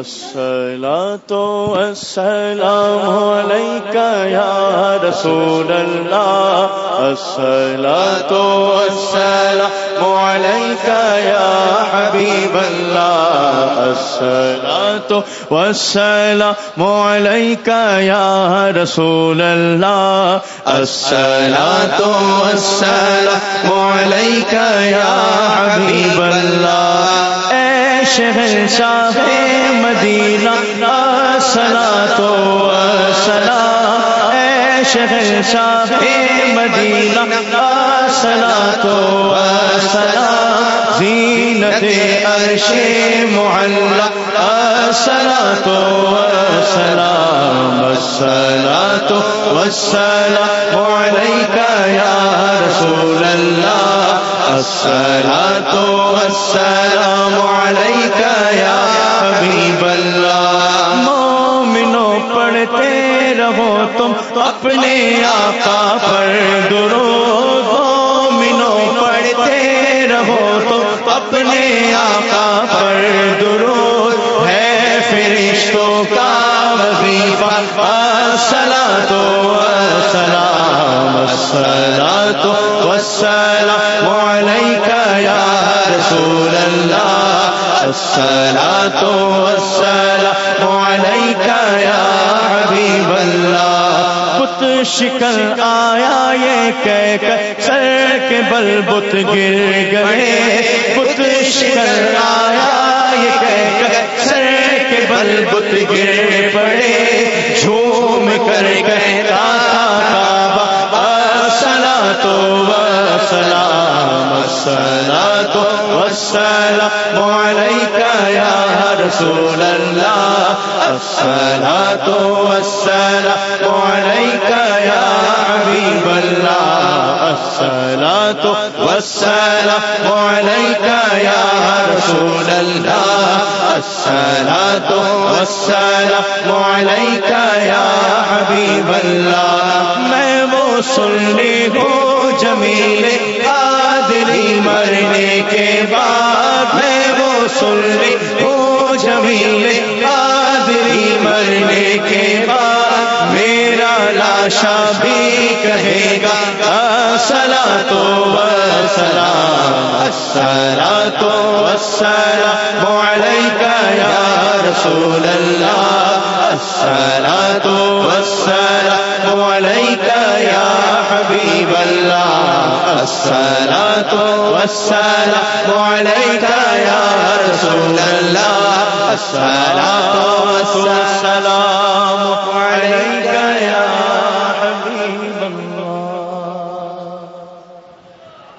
الصلاة والسلام عليك يا رسول الله. الصلاة والسلام عليك يا حبيب الله. الصلاة والسلام عليك يا رسول الله. الصلاة والسلام عليك يا اے شہر شاہ مدینہ سلا تو سلا اے شہر مدینہ سلا تو سلا زینت عرش معلق سلا تو سلام الصلاة والسلام عليك يا رسول الله الصلاة والسلام عليك يا حبيب الله. مومنوں پڑھتے رہو تم اپنے آقا پر درود. مومنوں پڑھتے رہو تم اپنے آقا پر درود. ہے فرشتوں کا وظیفہ. سلا تو سلام الصلاة والسلام عليك يا حبيب الله. بت شکل آیا یہ کہہ کر سر کے بل بت گر گئے. بت شکل آیا یہ کہہ کر سر کے بل بت گر پڑے. جھوم کر کہتا کعبہ سلا تو سلام سلا تو والسلام رسول الله الصلاة والسلام عليك يا حبيب الله الصلاة والسلام عليك يا رسول الله الصلاة والسلام عليك يا حبيب الله میں وہ سننی ہوں جمیل قادری مرنے کے بعد، میں وہ لاشا بھی کہے گا سلا تو سلام سلا تو سلام عليك يا رسول الله الصلاة والسلام عليك يا حبيب الله الصلاة والسلام عليك يا